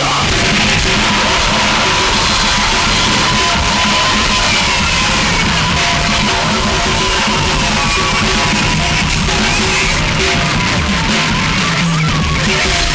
Ah!